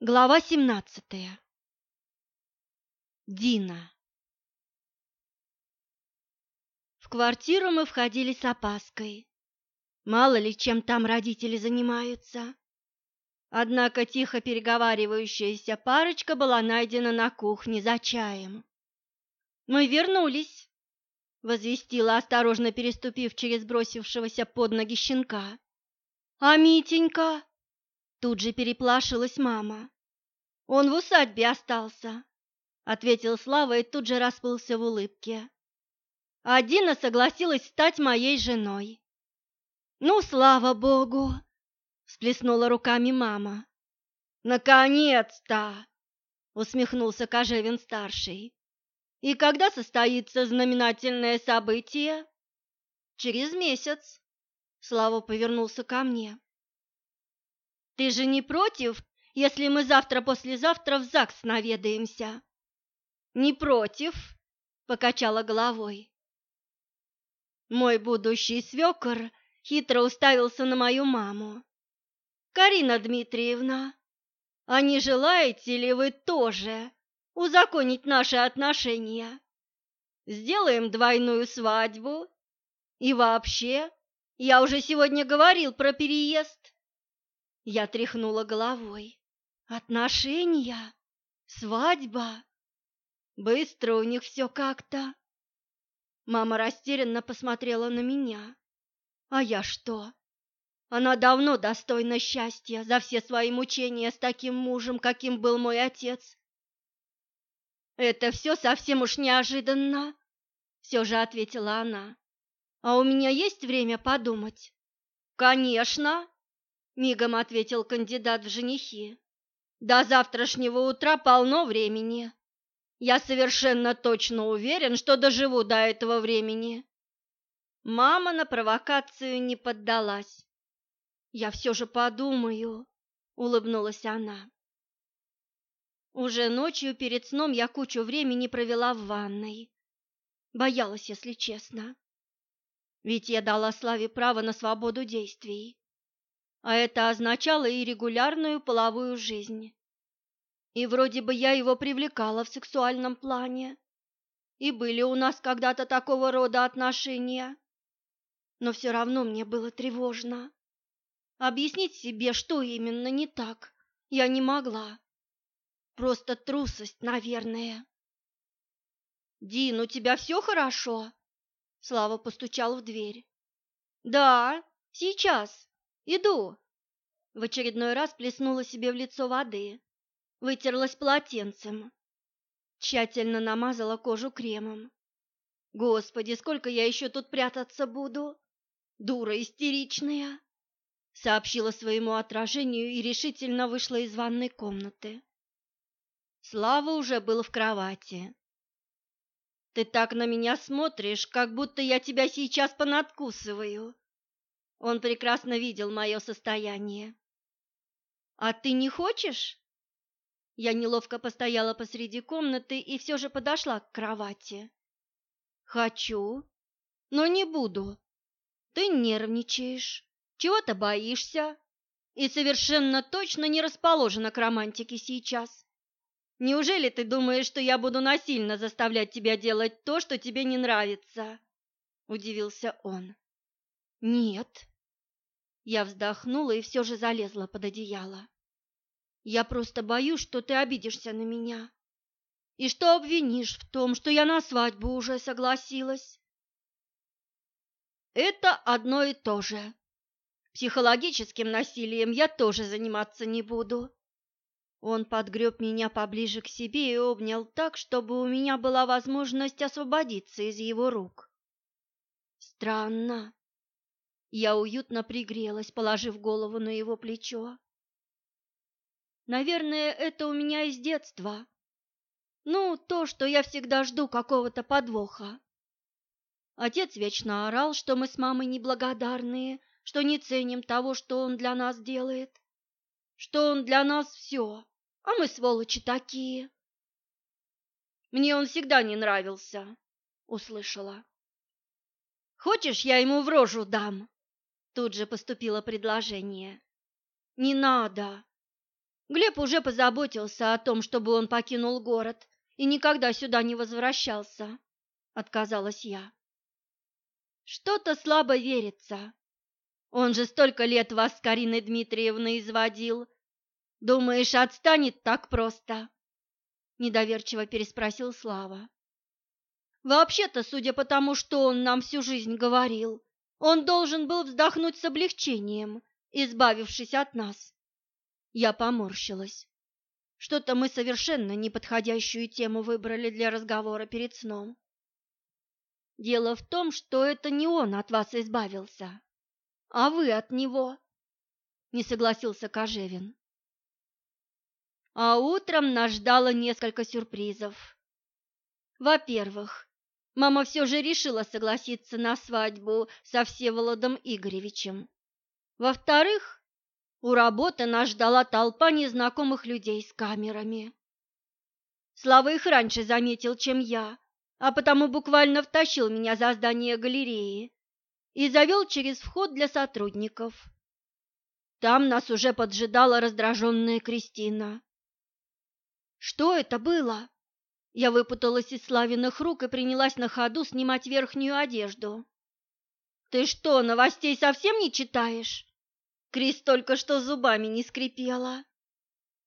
Глава семнадцатая. Дина. В квартиру мы входили с опаской. Мало ли чем там родители занимаются. Однако тихо переговаривающаяся парочка была найдена на кухне за чаем. «Мы вернулись», — возвестила, осторожно переступив через бросившегося под ноги щенка. «А Митенька?» Тут же переплашилась мама. «Он в усадьбе остался», — ответил Слава и тут же расплылся в улыбке. А Дина согласилась стать моей женой. «Ну, слава богу!» — всплеснула руками мама. «Наконец-то!» — усмехнулся Кожевин-старший. «И когда состоится знаменательное событие?» «Через месяц», — Слава повернулся ко мне. Ты же не против, если мы завтра-послезавтра в ЗАГС наведаемся? Не против, покачала головой. Мой будущий свекор хитро уставился на мою маму. Карина Дмитриевна, а не желаете ли вы тоже узаконить наши отношения? Сделаем двойную свадьбу. И вообще, я уже сегодня говорил про переезд. Я тряхнула головой. Отношения? Свадьба? Быстро у них все как-то. Мама растерянно посмотрела на меня. А я что? Она давно достойна счастья за все свои мучения с таким мужем, каким был мой отец. Это все совсем уж неожиданно, все же ответила она. А у меня есть время подумать? Конечно, мигом ответил кандидат в женихи. До завтрашнего утра полно времени. Я совершенно точно уверен, что доживу до этого времени. Мама на провокацию не поддалась. Я все же подумаю, улыбнулась она. Уже ночью перед сном я кучу времени провела в ванной. Боялась, если честно. Ведь я дала Славе право на свободу действий а это означало и регулярную половую жизнь. И вроде бы я его привлекала в сексуальном плане, и были у нас когда-то такого рода отношения. Но все равно мне было тревожно. Объяснить себе, что именно не так, я не могла. Просто трусость, наверное. «Дин, у тебя все хорошо?» Слава постучал в дверь. «Да, сейчас», Иду. В очередной раз плеснула себе в лицо воды, вытерлась полотенцем, тщательно намазала кожу кремом. Господи, сколько я еще тут прятаться буду? Дура истеричная, сообщила своему отражению и решительно вышла из ванной комнаты. Слава уже был в кровати. Ты так на меня смотришь, как будто я тебя сейчас понадкусываю, он прекрасно видел мое состояние. «А ты не хочешь?» Я неловко постояла посреди комнаты и все же подошла к кровати. «Хочу, но не буду. Ты нервничаешь, чего-то боишься и совершенно точно не расположена к романтике сейчас. Неужели ты думаешь, что я буду насильно заставлять тебя делать то, что тебе не нравится?» – удивился он. Нет. Я вздохнула и все же залезла под одеяло. Я просто боюсь, что ты обидишься на меня. И что обвинишь в том, что я на свадьбу уже согласилась. Это одно и то же. Психологическим насилием я тоже заниматься не буду. Он подгреб меня поближе к себе и обнял так, чтобы у меня была возможность освободиться из его рук. Странно. Я уютно пригрелась, положив голову на его плечо. Наверное, это у меня из детства. Ну, то, что я всегда жду какого-то подвоха. Отец вечно орал, что мы с мамой неблагодарные, что не ценим того, что он для нас делает, что он для нас все, а мы сволочи такие. Мне он всегда не нравился, услышала. Хочешь, я ему в рожу дам? Тут же поступило предложение. «Не надо!» Глеб уже позаботился о том, чтобы он покинул город и никогда сюда не возвращался, отказалась я. Что-то слабо верится. Он же столько лет вас с Кариной Дмитриевной изводил. Думаешь, отстанет так просто? Недоверчиво переспросил Слава. Вообще-то, судя по тому, что он нам всю жизнь говорил, он должен был вздохнуть с облегчением, избавившись от нас. Я поморщилась. Что-то мы совершенно неподходящую тему выбрали для разговора перед сном. Дело в том, что это не он от вас избавился, а вы от него, не согласился Кожевин. А утром нас ждало несколько сюрпризов. Во-первых, мама все же решила согласиться на свадьбу со Всеволодом Игоревичем. Во-вторых, у работы нас ждала толпа незнакомых людей с камерами. Слава их раньше заметил, чем я, а потому буквально втащил меня за здание галереи и завел через вход для сотрудников. Там нас уже поджидала раздраженная Кристина. «Что это было?» Я выпуталась из Славиных рук и принялась на ходу снимать верхнюю одежду. «Ты что, новостей совсем не читаешь?» Крис только что зубами не скрипела.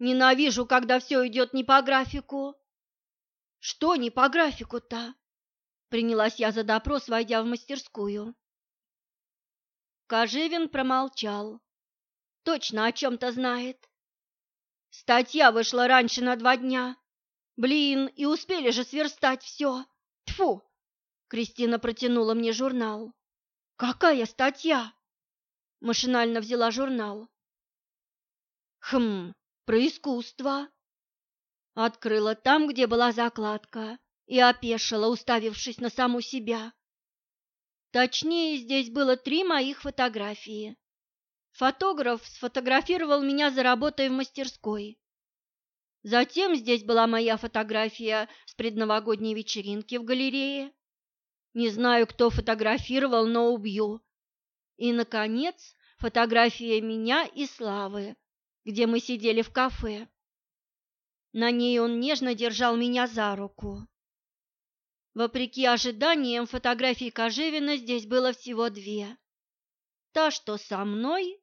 Ненавижу, когда все идет не по графику. Что не по графику-то? Принялась я за допрос, войдя в мастерскую. Кожевин промолчал. Точно о чем-то знает. Статья вышла раньше на два дня. Блин, и успели же сверстать все. Тфу! Кристина протянула мне журнал. Какая статья? Машинально взяла журнал. Хм, про искусство. Открыла там, где была закладка, и опешила, уставившись на саму себя. Точнее, здесь было три моих фотографии. Фотограф сфотографировал меня за работой в мастерской. Затем здесь была моя фотография с предновогодней вечеринки в галерее. Не знаю, кто фотографировал, но убью. И, наконец, фотография меня и Славы, где мы сидели в кафе. На ней он нежно держал меня за руку. Вопреки ожиданиям, фотографий Кожевина здесь было всего две. Та, что со мной,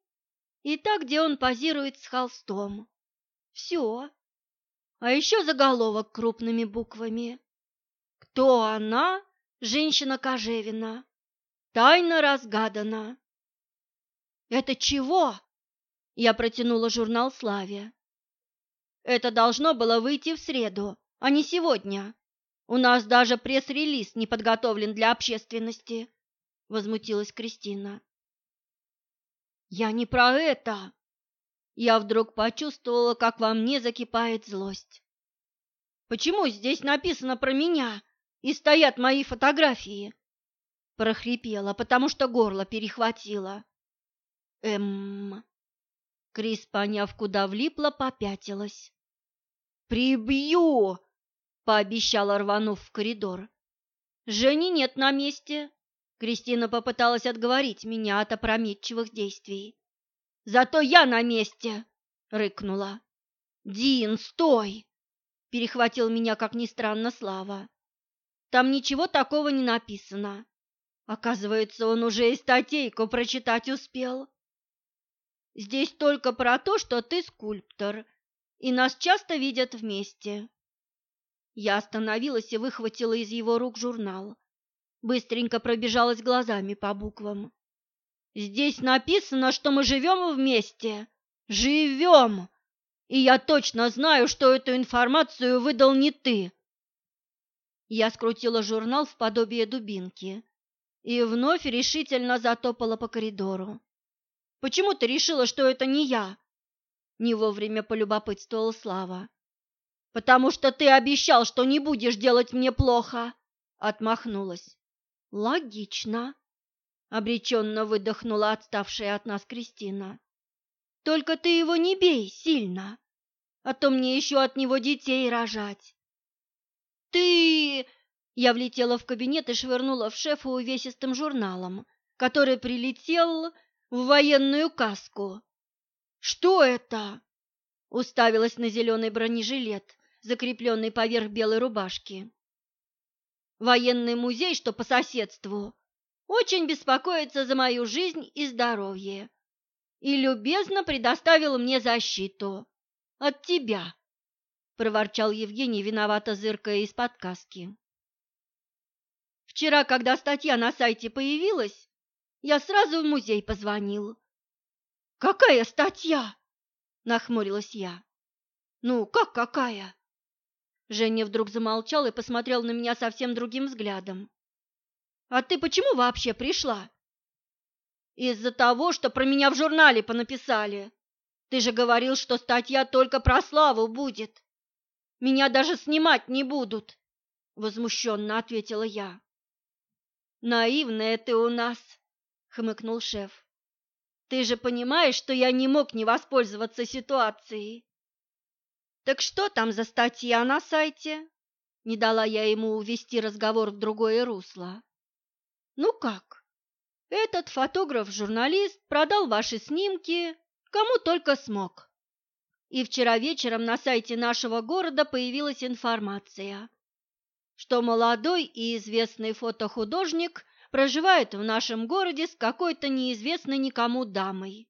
и та, где он позирует с холстом. Все. А еще заголовок крупными буквами. Кто она? Женщина Кожевина. Тайна разгадана. Это чего? Я протянула журнал Славе. Это должно было выйти в среду, а не сегодня. У нас даже пресс-релиз не подготовлен для общественности, возмутилась Кристина. Я не про это. Я вдруг почувствовала, как во мне закипает злость. Почему здесь написано про меня и стоят мои фотографии? прохрипела, потому что горло перехватило. Эм. Крис, поняв, куда влипла, попятилась. «Прибью!» — пообещала, рванув в коридор. «Жени нет на месте!» Кристина попыталась отговорить меня от опрометчивых действий. «Зато я на месте!» — рыкнула. «Дин, стой!» — перехватил меня, как ни странно, Слава. «Там ничего такого не написано. Оказывается, он уже и статейку прочитать успел. Здесь только про то, что ты скульптор, и нас часто видят вместе. Я остановилась и выхватила из его рук журнал. Быстренько пробежалась глазами по буквам. Здесь написано, что мы живем вместе. Живем! И я точно знаю, что эту информацию выдал не ты. Я скрутила журнал в подобие дубинки и вновь решительно затопала по коридору. «Почему ты решила, что это не я?» Не вовремя полюбопытствовал Слава. «Потому что ты обещал, что не будешь делать мне плохо!» Отмахнулась. «Логично!» Обреченно выдохнула отставшая от нас Кристина. «Только ты его не бей сильно, а то мне еще от него детей рожать!» «Ты...» Я влетела в кабинет и швырнула в шефа увесистым журналом, который прилетел в военную каску. «Что это?» Уставилась на зеленый бронежилет, закрепленный поверх белой рубашки. Военный музей, что по соседству, очень беспокоится за мою жизнь и здоровье и любезно предоставил мне защиту от тебя, проворчал Евгений, виновато зыркая из-под каски. Вчера, когда статья на сайте появилась, я сразу в музей позвонил. Какая статья? нахмурилась я. Ну, как какая? Женя вдруг замолчал и посмотрел на меня совсем другим взглядом. А ты почему вообще пришла? Из-за того, что про меня в журнале понаписали. Ты же говорил, что статья только про славу будет. Меня даже снимать не будут, возмущенно ответила я. Наивная ты у нас, хмыкнул шеф. Ты же понимаешь, что я не мог не воспользоваться ситуацией. Так что там за статья на сайте? Не дала я ему увести разговор в другое русло. Ну как? Этот фотограф-журналист продал ваши снимки кому только смог. И вчера вечером на сайте нашего города появилась информация, что молодой и известный фотохудожник проживает в нашем городе с какой-то неизвестной никому дамой.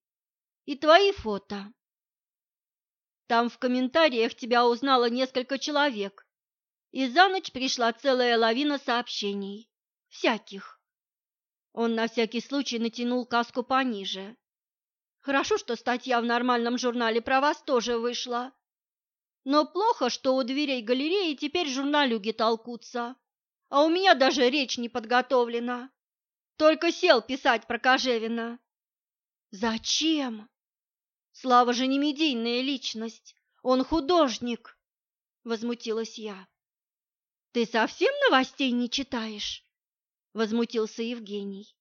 И твои фото. Там в комментариях тебя узнало несколько человек, и за ночь пришла целая лавина сообщений. Всяких. Он на всякий случай натянул каску пониже. Хорошо, что статья в нормальном журнале про вас тоже вышла. Но плохо, что у дверей галереи теперь журналюги толкутся, а у меня даже речь не подготовлена. Только сел писать про Кожевина. Зачем? Слава же не медийная личность, он художник, возмутилась я. Ты совсем новостей не читаешь? Возмутился Евгений.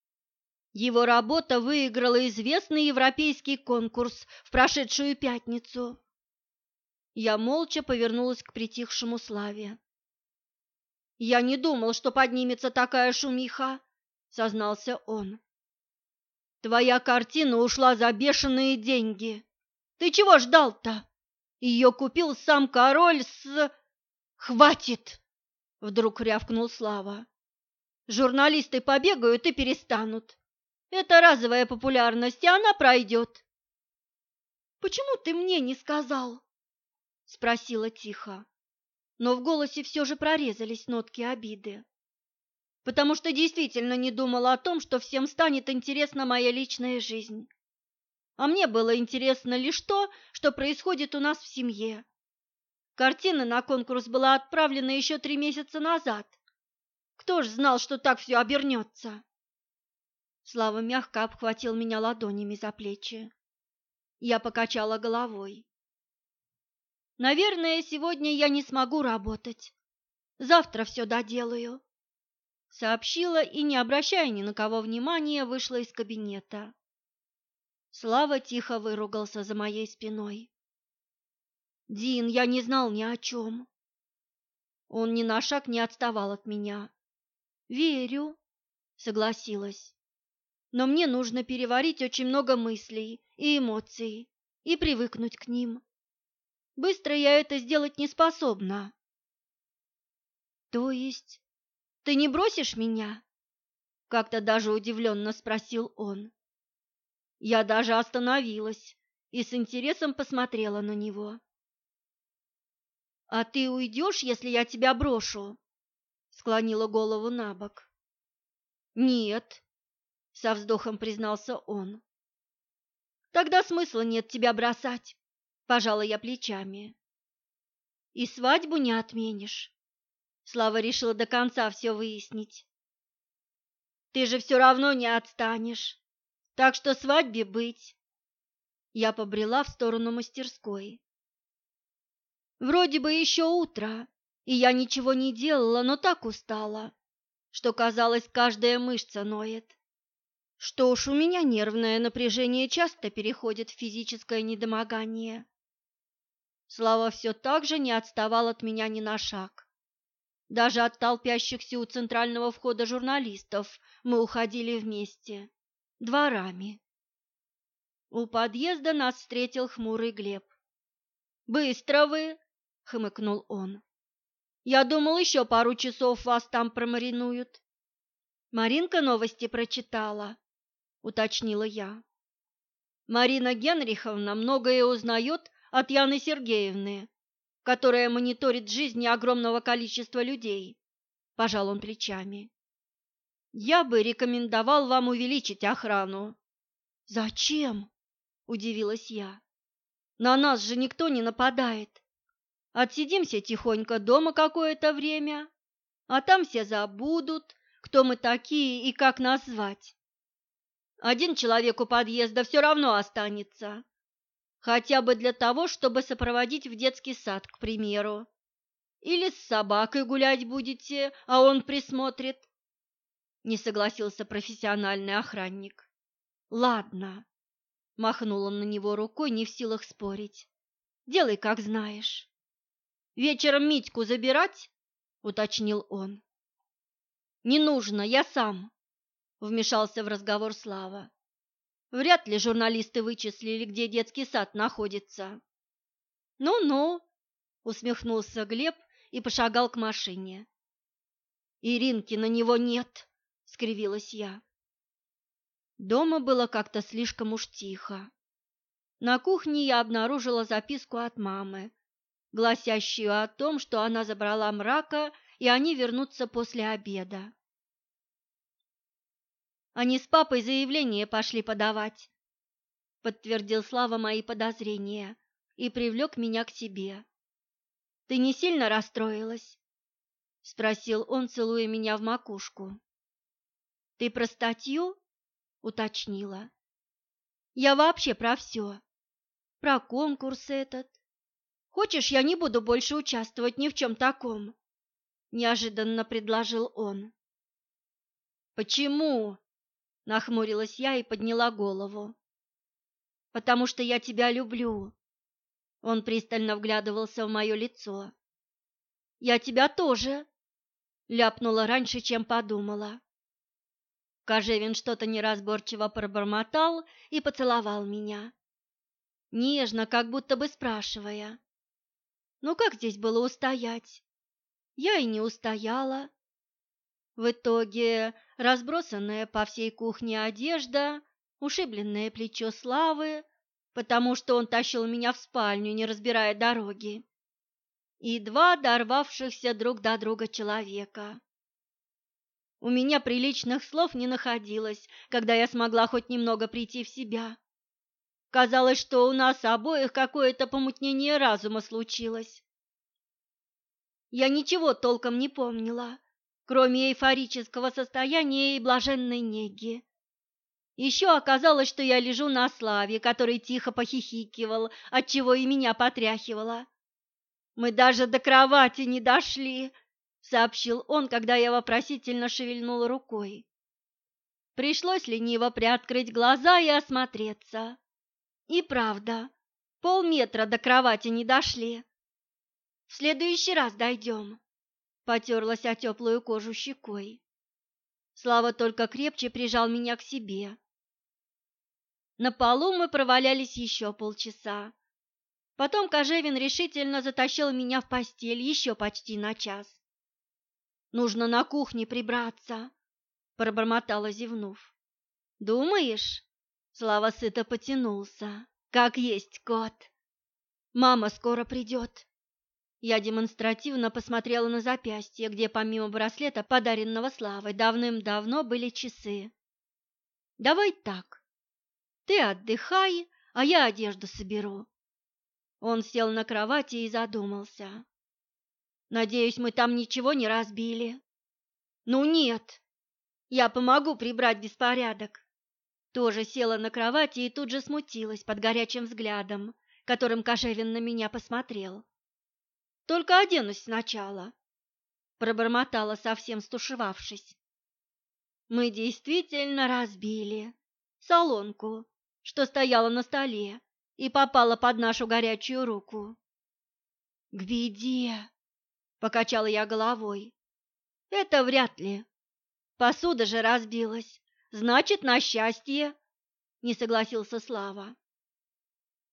Его работа выиграла известный европейский конкурс в прошедшую пятницу. Я молча повернулась к притихшему Славе. «Я не думал, что поднимется такая шумиха», — сознался он. «Твоя картина ушла за бешеные деньги. Ты чего ждал-то? Ее купил сам король с...» «Хватит!» — вдруг рявкнул Слава. «Журналисты побегают и перестанут. Это разовая популярность, и она пройдет. Почему ты мне не сказал? спросила тихо, но в голосе все же прорезались нотки обиды. Потому что действительно не думала о том, что всем станет интересна моя личная жизнь. А мне было интересно лишь то, что происходит у нас в семье. Картина на конкурс была отправлена еще три месяца назад. Кто ж знал, что так все обернется? Слава мягко обхватил меня ладонями за плечи. Я покачала головой. Наверное, сегодня я не смогу работать. Завтра все доделаю. Сообщила и, не обращая ни на кого внимания, вышла из кабинета. Слава тихо выругался за моей спиной. «Дин, я не знал ни о чем». Он ни на шаг не отставал от меня. «Верю», — согласилась но мне нужно переварить очень много мыслей и эмоций и привыкнуть к ним. Быстро я это сделать не способна. То есть ты не бросишь меня? Как-то даже удивленно спросил он. Я даже остановилась и с интересом посмотрела на него. «А ты уйдешь, если я тебя брошу?» Склонила голову на бок. «Нет», со вздохом признался он. Тогда смысла нет тебя бросать, пожала я плечами. И свадьбу не отменишь. Слава решила до конца все выяснить. Ты же все равно не отстанешь, так что свадьбе быть. Я побрела в сторону мастерской. Вроде бы еще утро, и я ничего не делала, но так устала, что, казалось, каждая мышца ноет. Что уж у меня нервное напряжение часто переходит в физическое недомогание. Слава все так же не отставал от меня ни на шаг. Даже от толпящихся у центрального входа журналистов мы уходили вместе, дворами. У подъезда нас встретил хмурый Глеб. Быстро вы, хмыкнул он. Я думал, еще пару часов вас там промаринуют. Маринка новости прочитала, уточнила я. Марина Генриховна многое узнает от Яны Сергеевны, которая мониторит жизни огромного количества людей. Пожал он плечами. Я бы рекомендовал вам увеличить охрану. Зачем? удивилась я. На нас же никто не нападает. Отсидимся тихонько дома какое-то время, а там все забудут, кто мы такие и как нас звать. Один человек у подъезда все равно останется, хотя бы для того, чтобы сопроводить в детский сад, к примеру. Или с собакой гулять будете, а он присмотрит. Не согласился профессиональный охранник. Ладно, махнул он на него рукой, не в силах спорить. Делай, как знаешь. Вечером Митьку забирать? уточнил он. Не нужно, я сам, вмешался в разговор Слава. Вряд ли журналисты вычислили, где детский сад находится. Ну-ну, усмехнулся Глеб и пошагал к машине. Иринки на него нет, скривилась я. Дома было как-то слишком уж тихо. На кухне я обнаружила записку от мамы, гласящую о том, что она забрала мрака, и они вернутся после обеда. Они с папой заявление пошли подавать, подтвердил Слава мои подозрения и привлек меня к себе. Ты не сильно расстроилась? спросил он, целуя меня в макушку. Ты про статью? уточнила. Я вообще про все. Про конкурс этот, Хочешь, я не буду больше участвовать ни в чем таком?» Неожиданно предложил он. «Почему?» – нахмурилась я и подняла голову. «Потому что я тебя люблю». Он пристально вглядывался в мое лицо. «Я тебя тоже», – ляпнула раньше, чем подумала. Кожевин что-то неразборчиво пробормотал и поцеловал меня. Нежно, как будто бы спрашивая, ну как здесь было устоять? Я и не устояла. В итоге разбросанная по всей кухне одежда, ушибленное плечо Славы, потому что он тащил меня в спальню, не разбирая дороги, и два дорвавшихся друг до друга человека. У меня приличных слов не находилось, когда я смогла хоть немного прийти в себя. Казалось, что у нас обоих какое-то помутнение разума случилось. Я ничего толком не помнила, кроме эйфорического состояния и блаженной неги. Еще оказалось, что я лежу на Славе, который тихо похихикивал, отчего и меня потряхивало. «Мы даже до кровати не дошли», — сообщил он, когда я вопросительно шевельнула рукой. Пришлось лениво приоткрыть глаза и осмотреться. И правда, полметра до кровати не дошли. В следующий раз дойдем. Потерлась о теплую кожу щекой. Слава только крепче прижал меня к себе. На полу мы провалялись еще полчаса. Потом Кожевин решительно затащил меня в постель еще почти на час. «Нужно на кухне прибраться», — пробормотала, зевнув. «Думаешь?» Слава сыто потянулся. Как есть кот. Мама скоро придет. Я демонстративно посмотрела на запястье, где помимо браслета, подаренного Славой, давным-давно были часы. Давай так. Ты отдыхай, а я одежду соберу. Он сел на кровати и задумался. Надеюсь, мы там ничего не разбили. Ну нет. Я помогу прибрать беспорядок тоже села на кровати и тут же смутилась под горячим взглядом, которым Кожевин на меня посмотрел. «Только оденусь сначала», — пробормотала, совсем стушевавшись. Мы действительно разбили солонку, что стояла на столе и попала под нашу горячую руку. «К беде!» — покачала я головой. «Это вряд ли. Посуда же разбилась, Значит, на счастье, не согласился Слава.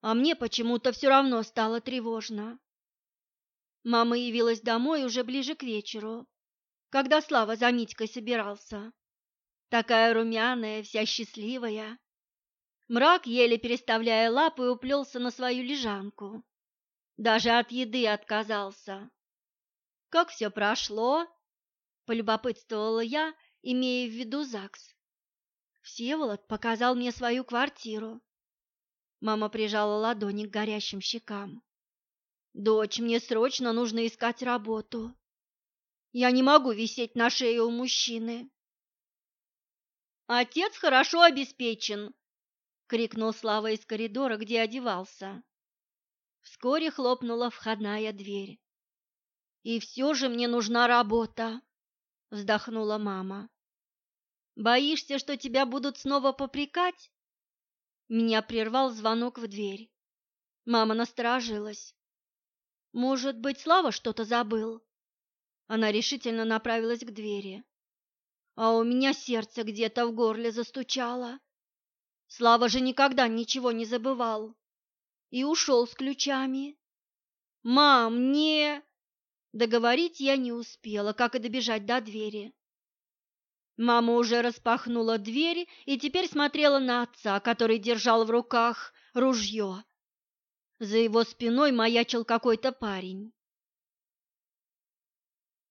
а мне почему-то все равно стало тревожно. Мама явилась домой уже ближе к вечеру, когда Слава за Митькой собирался. Такая румяная, вся счастливая. Мрак, еле переставляя лапы, уплелся на свою лежанку. Даже от еды отказался. «Как все прошло?» – полюбопытствовала я, имея в виду ЗАГС. Всеволод показал мне свою квартиру. Мама прижала ладони к горящим щекам. «Дочь, мне срочно нужно искать работу. Я не могу висеть на шее у мужчины». «Отец хорошо обеспечен!» — крикнул Слава из коридора, где одевался. Вскоре хлопнула входная дверь. «И все же мне нужна работа!» — вздохнула мама. «Боишься, что тебя будут снова попрекать?» Меня прервал звонок в дверь. Мама насторожилась. «Может быть, Слава что-то забыл?» Она решительно направилась к двери. А у меня сердце где-то в горле застучало. Слава же никогда ничего не забывал. И ушел с ключами. «Мам, не...» Договорить я не успела, как и добежать до двери. Мама уже распахнула дверь и теперь смотрела на отца, который держал в руках ружье. За его спиной маячил какой-то парень.